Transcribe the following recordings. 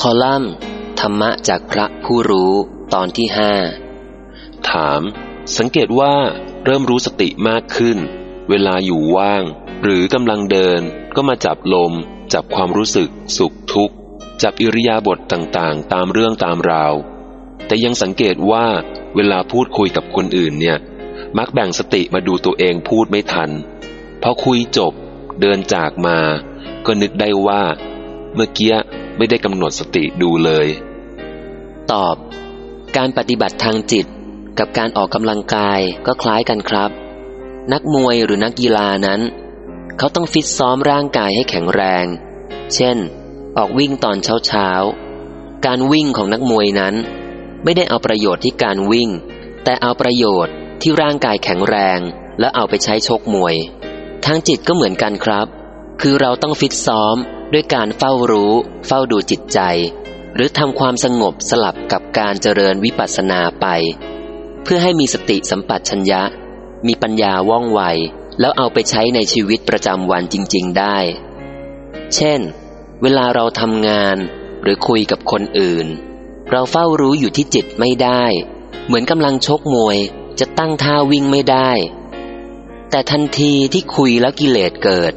คอลัมน์ ธรรมะจากพระผู้รู้ตอนที่ห้าถาม สังเกตว่าเริ่มรู้สติมากขึ้น เวลาอยู่ว่าง หรือกำลังเดินก็มาจับลม จับความรู้สึก สุขทุกข์ จับอิริยาบถต่างๆ ตามเรื่องตามราว แต่ยังสังเกตว่าเวลาพูดคุยกับคนอื่นเนี่ย มักแบ่งสติมาดูตัวเองพูดไม่ทัน พอคุยจบ เดินจากมา ก็นึกได้ว่า เมื่อกี้ ไม่ได้กำหนดสติดูเลย ตอบ การปฏิบัติทางจิตกับการออกกำลังกายก็คล้ายกันครับ นักมวยหรือนักกีฬานั้น เขาต้องฟิตซ้อมร่างกายให้แข็งแรง เช่น ออกวิ่งตอนเช้าเช้าการวิ่งของนักมวยนั้น ไม่ได้เอาประโยชน์ที่การวิ่ง แต่เอาประโยชน์ที่ร่างกายแข็งแรง แล้วเอาไปใช้ชกมวย ทางจิตก็เหมือนกันครับ คือเราต้องฟิตซ้อม ด้วยการเฝ้ารู้ เฝ้าดูจิตใจ หรือทำความสงบสลับกับการเจริญวิปัสสนาไป เพื่อให้มีสติสัมปชัญญะ มีปัญญาว่องไว แล้วเอาไปใช้ในชีวิตประจำวันจริง ๆได้ เช่น เวลาเราทำงานหรือคุยกับคนอื่น เราเฝ้ารู้อยู่ที่จิตไม่ได้ เหมือนกำลังชกมวยจะตั้งท่าวิ่งไม่ได้ แต่ทันทีที่คุยแล้วกิเลสเกิด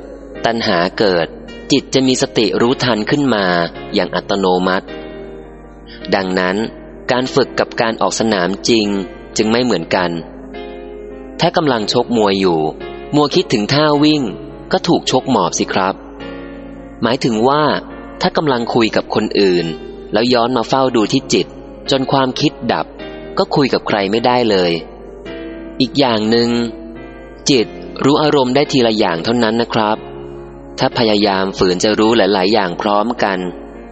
ตัณหาเกิด จิตจะมีสติรู้ทันขึ้นมาอย่างอัตโนมัติ ดังนั้นการฝึกกับการออกสนามจริงจึงไม่เหมือนกัน ถ้ากำลังชกมวยอยู่ มัวคิดถึงท่าวิ่งก็ถูกชกหมอบสิครับ หมายถึงว่า ถ้ากำลังคุยกับคนอื่น แล้วย้อนมาเฝ้าดูที่จิต จนความคิดดับ ก็คุยกับใครไม่ได้เลย อีกอย่างหนึง่งจิตรู้อารมณ์ได้ทีละอย่างเท่านั้นนะครับ ถ้าพยายามฝืนจะรู้หลาย ๆ อย่างพร้อมกัน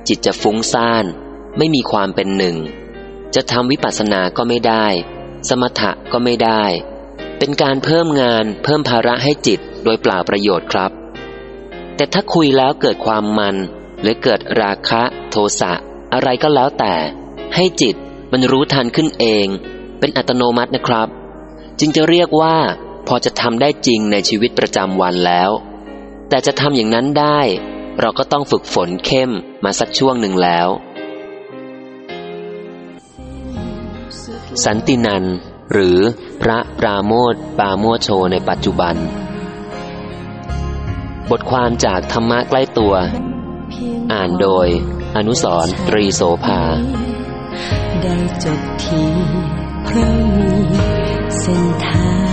จิตจะฟุ้งซ่าน ไม่มีความเป็นหนึ่ง จะทำวิปัสสนาก็ไม่ได้ สมถะก็ไม่ได้ เป็นการเพิ่มงานเพิ่มภาระให้จิตโดยเปล่าประโยชน์ครับ แต่ถ้าคุยแล้วเกิดความมัน หรือเกิดราคะ โทสะอะไรก็แล้วแต่ ให้จิตมันรู้ทันขึ้นเอง เป็นอัตโนมัตินะครับ จึงจะเรียกว่าพอจะทำได้จริงในชีวิตประจำวันแล้ว แต่จะทำอย่างนั้นได้ เราก็ต้องฝึกฝนเข้มมาสักช่วงหนึ่งแล้ว สันตินันหรือพระปราโมทปาโมโชในปัจจุบัน บทความจากธรรมะใกล้ตัว อ่านโดย อนุสรตรีโสภา ได้จบทีเพราะมีเส้นทาง